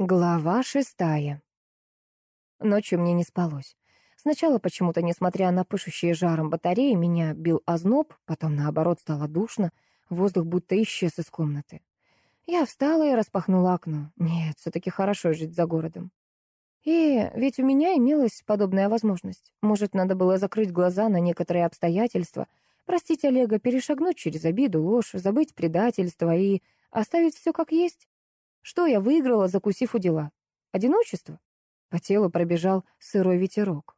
Глава шестая. Ночью мне не спалось. Сначала почему-то, несмотря на пышущие жаром батареи, меня бил озноб, потом, наоборот, стало душно, воздух будто исчез из комнаты. Я встала и распахнула окно. Нет, все-таки хорошо жить за городом. И ведь у меня имелась подобная возможность. Может, надо было закрыть глаза на некоторые обстоятельства, простить Олега, перешагнуть через обиду, ложь, забыть предательство и оставить все как есть? Что я выиграла, закусив у дела? Одиночество? По телу пробежал сырой ветерок.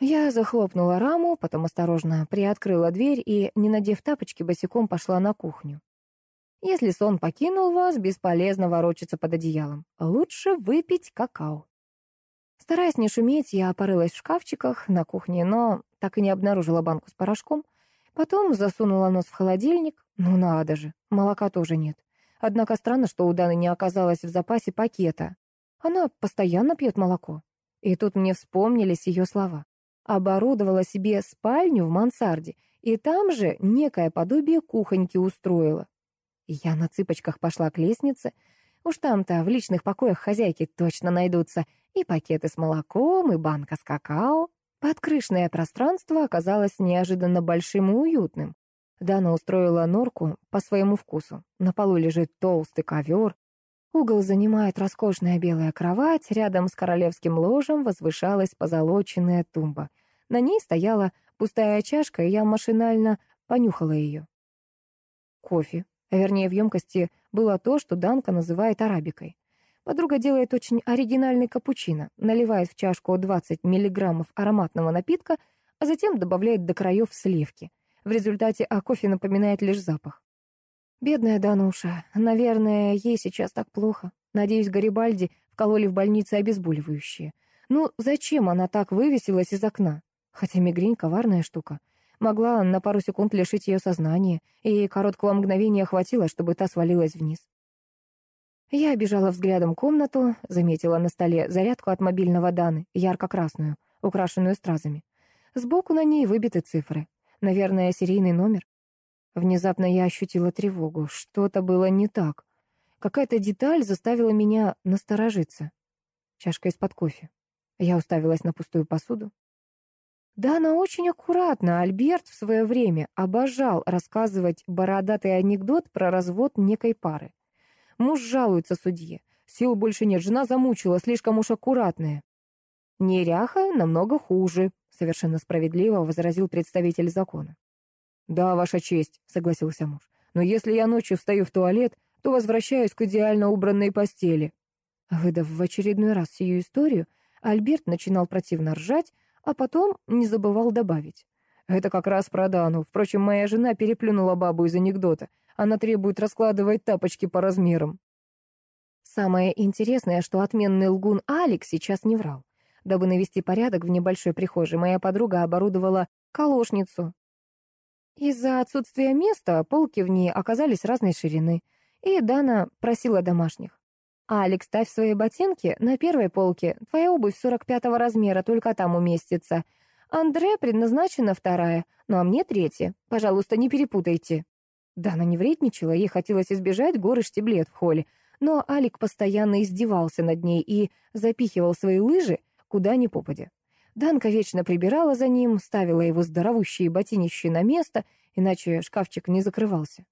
Я захлопнула раму, потом осторожно приоткрыла дверь и, не надев тапочки, босиком пошла на кухню. Если сон покинул вас, бесполезно ворочаться под одеялом. Лучше выпить какао. Стараясь не шуметь, я порылась в шкафчиках на кухне, но так и не обнаружила банку с порошком. Потом засунула нос в холодильник. Ну надо же, молока тоже нет. Однако странно, что у Даны не оказалось в запасе пакета. Она постоянно пьет молоко. И тут мне вспомнились ее слова. Оборудовала себе спальню в мансарде, и там же некое подобие кухоньки устроила. Я на цыпочках пошла к лестнице. Уж там-то в личных покоях хозяйки точно найдутся и пакеты с молоком, и банка с какао. Подкрышное пространство оказалось неожиданно большим и уютным. Дана устроила норку по своему вкусу. На полу лежит толстый ковер. Угол занимает роскошная белая кровать. Рядом с королевским ложем возвышалась позолоченная тумба. На ней стояла пустая чашка, и я машинально понюхала ее. Кофе. Вернее, в емкости было то, что Данка называет арабикой. Подруга делает очень оригинальный капучино, наливает в чашку 20 миллиграммов ароматного напитка, а затем добавляет до краев сливки. В результате о кофе напоминает лишь запах. Бедная Дануша. Наверное, ей сейчас так плохо. Надеюсь, Гарибальди вкололи в больнице обезболивающие. Ну, зачем она так вывесилась из окна? Хотя мигрень — коварная штука. Могла на пару секунд лишить ее сознания, и короткого мгновения хватило, чтобы та свалилась вниз. Я обижала взглядом комнату, заметила на столе зарядку от мобильного Даны, ярко-красную, украшенную стразами. Сбоку на ней выбиты цифры. Наверное, серийный номер. Внезапно я ощутила тревогу. Что-то было не так. Какая-то деталь заставила меня насторожиться. Чашка из-под кофе. Я уставилась на пустую посуду. Да, она очень аккуратна. Альберт в свое время обожал рассказывать бородатый анекдот про развод некой пары. Муж жалуется судье. Сил больше нет, жена замучила, слишком уж аккуратная. Неряха намного хуже, совершенно справедливо возразил представитель закона. «Да, ваша честь», — согласился муж. «Но если я ночью встаю в туалет, то возвращаюсь к идеально убранной постели». Выдав в очередной раз сию историю, Альберт начинал противно ржать, а потом не забывал добавить. «Это как раз про Дану. Впрочем, моя жена переплюнула бабу из анекдота. Она требует раскладывать тапочки по размерам». Самое интересное, что отменный лгун Алекс сейчас не врал. Дабы навести порядок в небольшой прихожей, моя подруга оборудовала колошницу. Из-за отсутствия места полки в ней оказались разной ширины, и Дана просила домашних. «Алекс, ставь свои ботинки на первой полке. Твоя обувь 45-го размера, только там уместится. Андре предназначена вторая, ну а мне третья. Пожалуйста, не перепутайте». Дана не вредничала, ей хотелось избежать горы штиблет в холле, но Алик постоянно издевался над ней и запихивал свои лыжи куда ни попадя. Данка вечно прибирала за ним, ставила его здоровущие ботинищи на место, иначе шкафчик не закрывался.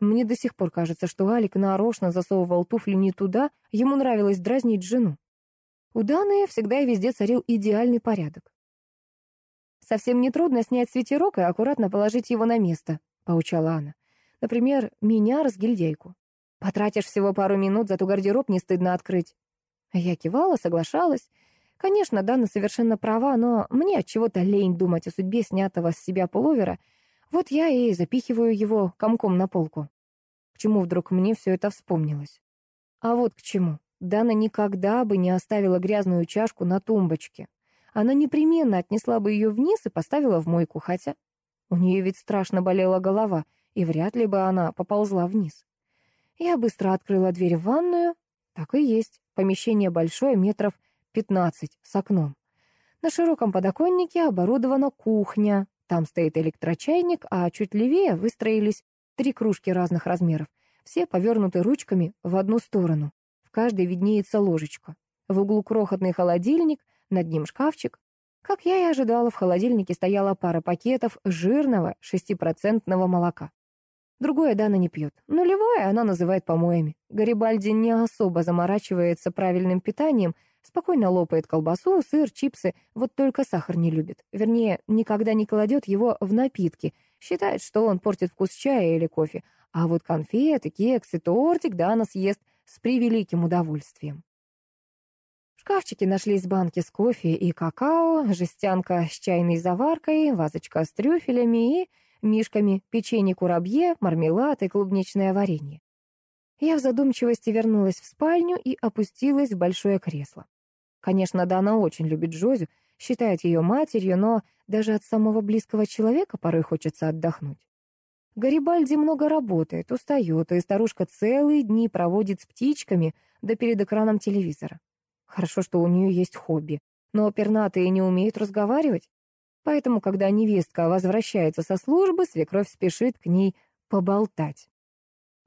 Мне до сих пор кажется, что Алик нарочно засовывал туфли не туда, ему нравилось дразнить жену. У Даны всегда и везде царил идеальный порядок. «Совсем нетрудно снять свитерок и аккуратно положить его на место», — поучала она. «Например, меня, разгильдейку. Потратишь всего пару минут, зато гардероб не стыдно открыть». Я кивала, соглашалась, Конечно, Дана совершенно права, но мне от чего-то лень думать о судьбе снятого с себя пуловера. Вот я и запихиваю его комком на полку. К чему вдруг мне все это вспомнилось? А вот к чему. Дана никогда бы не оставила грязную чашку на тумбочке. Она непременно отнесла бы ее вниз и поставила в мойку, хотя у нее ведь страшно болела голова, и вряд ли бы она поползла вниз. Я быстро открыла дверь в ванную. Так и есть. Помещение большое, метров 15 с окном. На широком подоконнике оборудована кухня. Там стоит электрочайник, а чуть левее выстроились три кружки разных размеров. Все повернуты ручками в одну сторону. В каждой виднеется ложечка. В углу крохотный холодильник, над ним шкафчик. Как я и ожидала, в холодильнике стояла пара пакетов жирного шестипроцентного молока. Другое Дана не пьет. Нулевое она называет помоями. Гарибальди не особо заморачивается правильным питанием, спокойно лопает колбасу, сыр, чипсы, вот только сахар не любит. Вернее, никогда не кладет его в напитки. Считает, что он портит вкус чая или кофе. А вот конфеты, кексы, тортик Дана съест с превеликим удовольствием. В шкафчике нашлись банки с кофе и какао, жестянка с чайной заваркой, вазочка с трюфелями и мишками, печенье курабье, мармелад и клубничное варенье. Я в задумчивости вернулась в спальню и опустилась в большое кресло. Конечно, Дана очень любит Джозю, считает ее матерью, но даже от самого близкого человека порой хочется отдохнуть. Гарибальди много работает, устает, и старушка целые дни проводит с птичками да перед экраном телевизора. Хорошо, что у нее есть хобби, но пернатые не умеют разговаривать. Поэтому, когда невестка возвращается со службы, свекровь спешит к ней поболтать.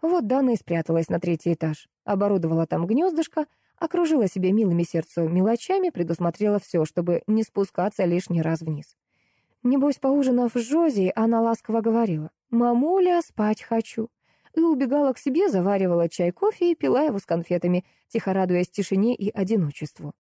Вот Дана и спряталась на третий этаж, оборудовала там гнездышко, окружила себя милыми сердцу мелочами, предусмотрела все, чтобы не спускаться лишний раз вниз. Небось, поужинав с Жози, она ласково говорила «Мамуля, спать хочу» и убегала к себе, заваривала чай, кофе и пила его с конфетами, тихо радуясь тишине и одиночеству.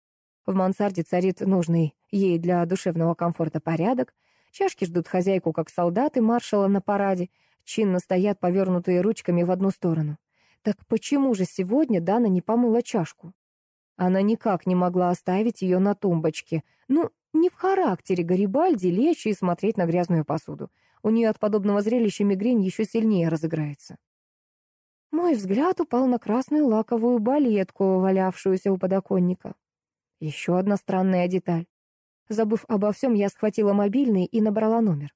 В мансарде царит нужный ей для душевного комфорта порядок. Чашки ждут хозяйку, как солдаты маршала на параде. Чинно стоят повернутые ручками в одну сторону. Так почему же сегодня Дана не помыла чашку? Она никак не могла оставить ее на тумбочке. Ну, не в характере Гарибальди лечь и смотреть на грязную посуду. У нее от подобного зрелища мигрень еще сильнее разыграется. Мой взгляд упал на красную лаковую балетку, валявшуюся у подоконника. Еще одна странная деталь. Забыв обо всем, я схватила мобильный и набрала номер.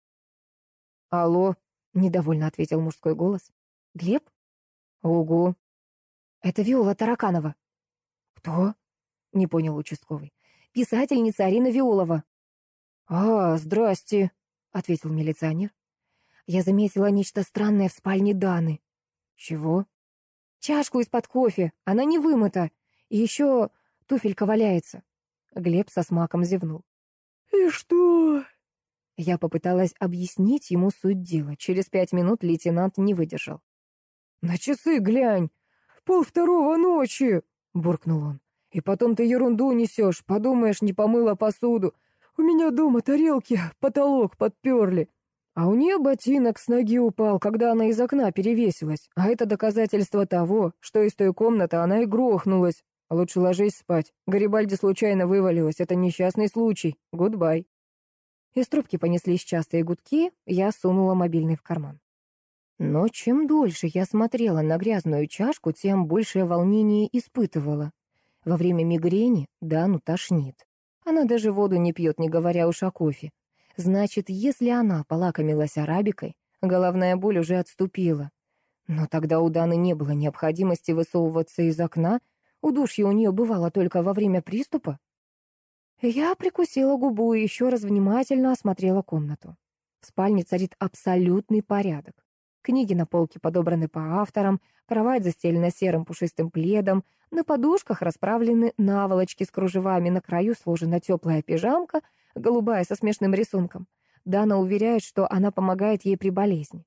«Алло», — недовольно ответил мужской голос. «Глеб?» «Угу». «Это Виола Тараканова». «Кто?» — не понял участковый. «Писательница Арина Виолова». «А, здрасте», — ответил милиционер. Я заметила нечто странное в спальне Даны. «Чего?» «Чашку из-под кофе. Она не вымыта. И еще Туфелька валяется. Глеб со смаком зевнул. «И что?» Я попыталась объяснить ему суть дела. Через пять минут лейтенант не выдержал. «На часы глянь! Пол второго ночи!» — буркнул он. «И потом ты ерунду несешь, подумаешь, не помыла посуду. У меня дома тарелки, потолок подперли. А у нее ботинок с ноги упал, когда она из окна перевесилась. А это доказательство того, что из той комнаты она и грохнулась. Лучше ложись спать. Гарибальди случайно вывалилась. Это несчастный случай. Goodbye. Из трубки понеслись частые гудки, я сунула мобильный в карман. Но чем дольше я смотрела на грязную чашку, тем большее волнение испытывала. Во время мигрени Дану тошнит. Она даже воду не пьет, не говоря уж о кофе. Значит, если она полакомилась арабикой, головная боль уже отступила. Но тогда у Даны не было необходимости высовываться из окна, Удушье у нее бывало только во время приступа. Я прикусила губу и еще раз внимательно осмотрела комнату. В спальне царит абсолютный порядок. Книги на полке подобраны по авторам, кровать застелена серым пушистым пледом, на подушках расправлены наволочки с кружевами, на краю сложена теплая пижамка, голубая со смешным рисунком. Дана уверяет, что она помогает ей при болезни.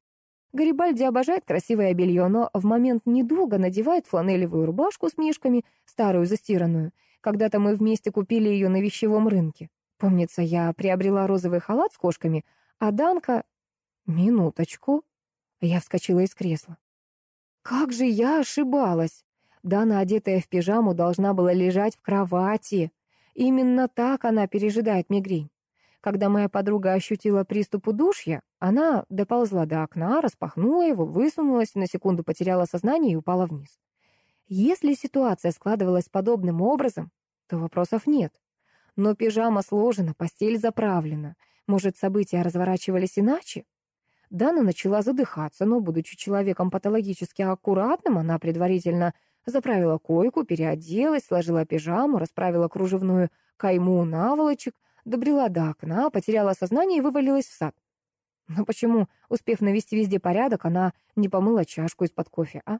Гарибальди обожает красивое белье, но в момент недуга надевает фланелевую рубашку с мишками, старую застиранную. Когда-то мы вместе купили ее на вещевом рынке. Помнится, я приобрела розовый халат с кошками, а Данка... Минуточку. Я вскочила из кресла. Как же я ошибалась! Дана, одетая в пижаму, должна была лежать в кровати. Именно так она пережидает мигрень. Когда моя подруга ощутила приступ удушья, она доползла до окна, распахнула его, высунулась, на секунду потеряла сознание и упала вниз. Если ситуация складывалась подобным образом, то вопросов нет. Но пижама сложена, постель заправлена. Может, события разворачивались иначе? Дана начала задыхаться, но, будучи человеком патологически аккуратным, она предварительно заправила койку, переоделась, сложила пижаму, расправила кружевную кайму наволочек, добрела до окна, потеряла сознание и вывалилась в сад. Но почему, успев навести везде порядок, она не помыла чашку из-под кофе, а?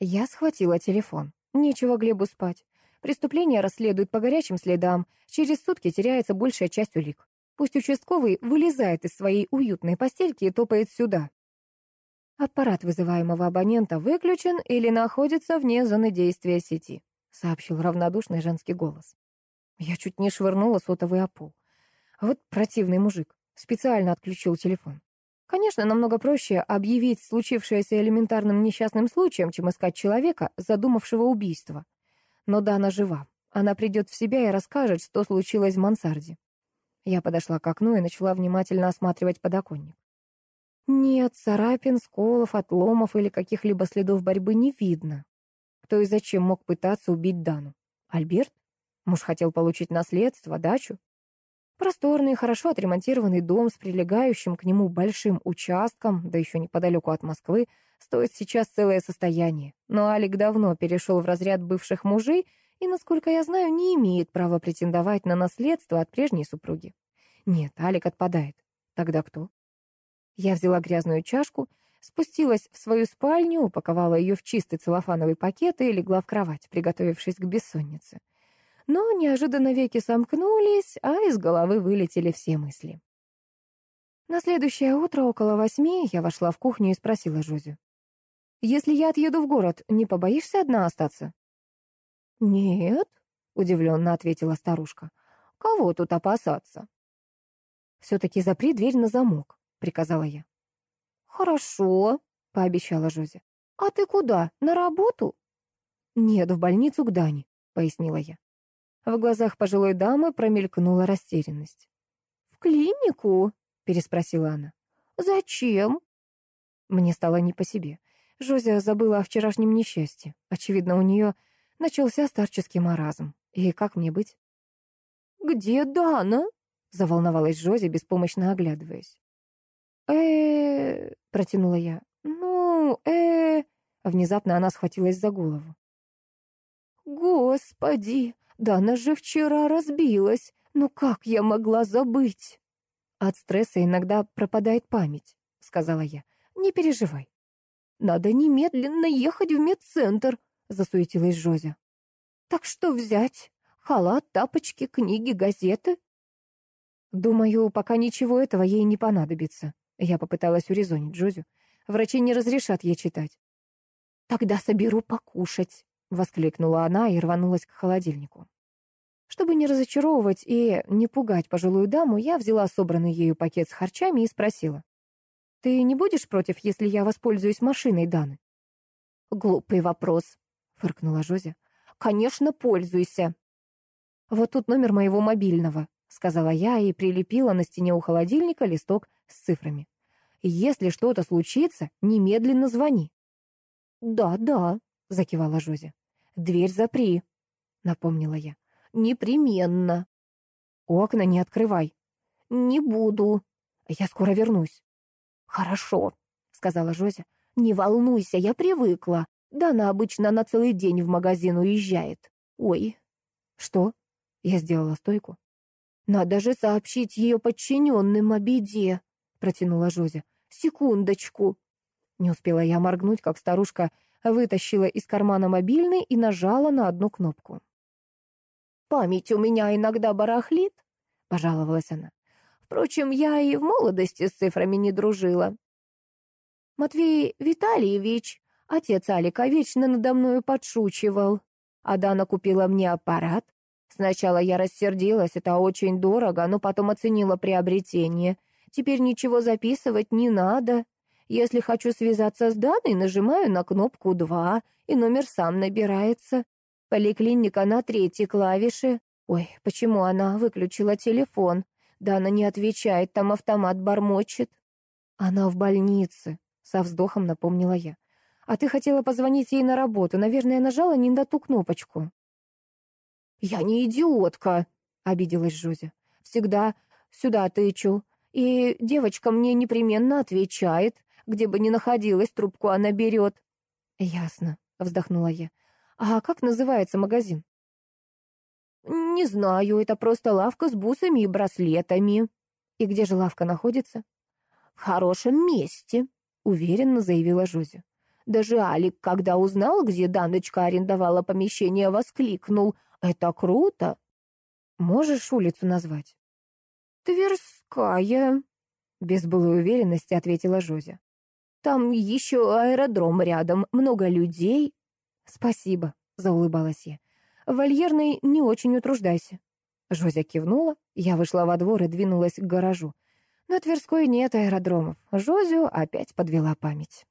Я схватила телефон. Нечего Глебу спать. Преступление расследуют по горячим следам. Через сутки теряется большая часть улик. Пусть участковый вылезает из своей уютной постельки и топает сюда. Аппарат вызываемого абонента выключен или находится вне зоны действия сети, сообщил равнодушный женский голос. Я чуть не швырнула сотовый о пол. Вот противный мужик. Специально отключил телефон. Конечно, намного проще объявить случившееся элементарным несчастным случаем, чем искать человека, задумавшего убийство. Но Дана жива. Она придет в себя и расскажет, что случилось в мансарде. Я подошла к окну и начала внимательно осматривать подоконник. Нет, царапин, сколов, отломов или каких-либо следов борьбы не видно. Кто и зачем мог пытаться убить Дану? Альберт? Муж хотел получить наследство, дачу? Просторный, хорошо отремонтированный дом с прилегающим к нему большим участком, да еще неподалеку от Москвы, стоит сейчас целое состояние. Но Алик давно перешел в разряд бывших мужей и, насколько я знаю, не имеет права претендовать на наследство от прежней супруги. Нет, Алик отпадает. Тогда кто? Я взяла грязную чашку, спустилась в свою спальню, упаковала ее в чистый целлофановый пакет и легла в кровать, приготовившись к бессоннице но неожиданно веки сомкнулись, а из головы вылетели все мысли. На следующее утро около восьми я вошла в кухню и спросила Жозю. «Если я отъеду в город, не побоишься одна остаться?» «Нет», — удивленно ответила старушка. «Кого тут опасаться?» «Все-таки запри дверь на замок», — приказала я. «Хорошо», — пообещала Жозя. «А ты куда? На работу?» «Нет, в больницу к Дане», — пояснила я. В глазах пожилой дамы промелькнула растерянность. «В клинику?» — переспросила она. «Зачем?» Мне стало не по себе. Жозя забыла о вчерашнем несчастье. Очевидно, у нее начался старческий маразм. И как мне быть? «Где Дана?» — заволновалась Жози, беспомощно оглядываясь. э протянула я. «Ну, э Внезапно она схватилась за голову. «Господи, да она же вчера разбилась. Ну как я могла забыть? От стресса иногда пропадает память, сказала я. Не переживай. Надо немедленно ехать в медцентр, засуетилась Жозя. Так что взять? Халат, тапочки, книги, газеты? Думаю, пока ничего этого ей не понадобится. Я попыталась урезонить Джозю. Врачи не разрешат ей читать. Тогда соберу покушать, воскликнула она и рванулась к холодильнику. Чтобы не разочаровывать и не пугать пожилую даму, я взяла собранный ею пакет с харчами и спросила. «Ты не будешь против, если я воспользуюсь машиной Даны?» «Глупый вопрос», — фыркнула Жозя. «Конечно, пользуйся». «Вот тут номер моего мобильного», — сказала я и прилепила на стене у холодильника листок с цифрами. «Если что-то случится, немедленно звони». «Да, да», — закивала Жозя. «Дверь запри», — напомнила я. Непременно. Окна не открывай. Не буду. Я скоро вернусь. Хорошо, сказала Жозя. Не волнуйся, я привыкла. Да, она обычно на целый день в магазин уезжает. Ой. Что? Я сделала стойку. Надо же сообщить ее подчиненным о беде, протянула Жозя. Секундочку. Не успела я моргнуть, как старушка вытащила из кармана мобильный и нажала на одну кнопку. Память у меня иногда барахлит, — пожаловалась она. Впрочем, я и в молодости с цифрами не дружила. Матвей Витальевич, отец Алика, вечно надо мною подшучивал. А Дана купила мне аппарат. Сначала я рассердилась, это очень дорого, но потом оценила приобретение. Теперь ничего записывать не надо. Если хочу связаться с Даной, нажимаю на кнопку 2, и номер сам набирается. Поликлиника на третьей клавише. Ой, почему она выключила телефон? Да она не отвечает, там автомат бормочет. Она в больнице, со вздохом напомнила я. А ты хотела позвонить ей на работу. Наверное, нажала не на ту кнопочку. Я не идиотка, обиделась Жозя. Всегда сюда тычу. И девочка мне непременно отвечает. Где бы ни находилась, трубку она берет. Ясно, вздохнула я. А как называется магазин? Не знаю, это просто лавка с бусами и браслетами. И где же лавка находится? В хорошем месте, уверенно заявила Жози. Даже Алик, когда узнал, где Даночка арендовала помещение, воскликнул. «Это круто!» «Можешь улицу назвать?» «Тверская», — без былой уверенности ответила Жозя. «Там еще аэродром рядом, много людей». «Спасибо», — заулыбалась я. «Вольерной не очень утруждайся». Жозя кивнула, я вышла во двор и двинулась к гаражу. На Тверской нет аэродромов. Жозю опять подвела память.